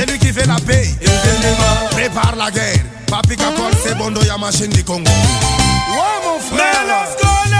C'est lui qui fait la paix. Prépare la guerre. Papi Capone, c'est Bondo Yamachine du Congo. Ouais, mon frère.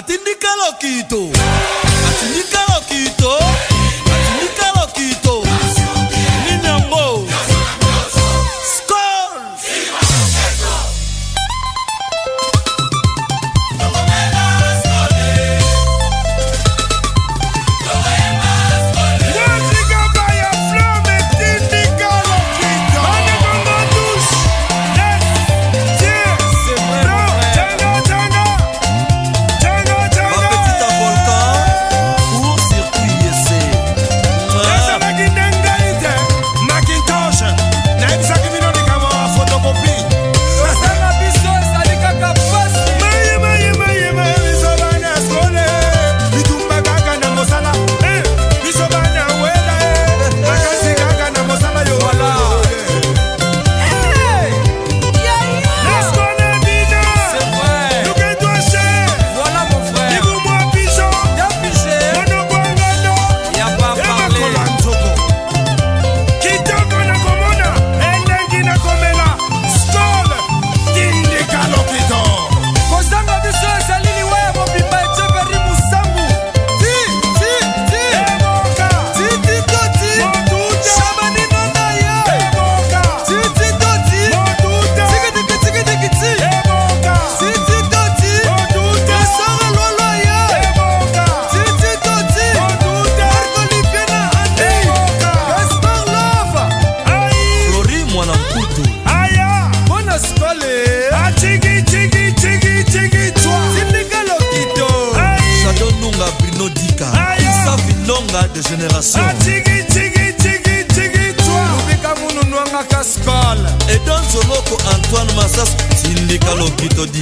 Atindi loquito. odika safi longa de génération ebikamununwanga ah, kaskal edonzoloko antoine masas tindika lokitodi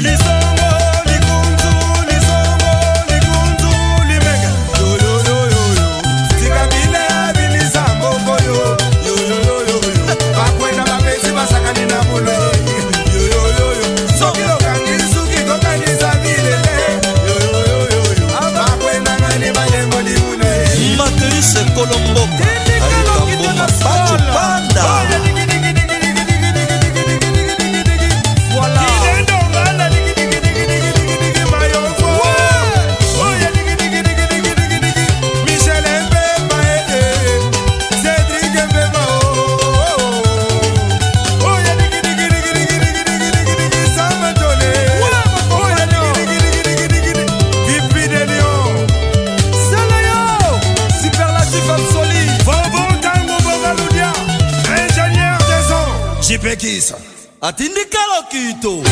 Pequisa. Atindika loquito.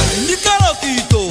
Atindika loquito.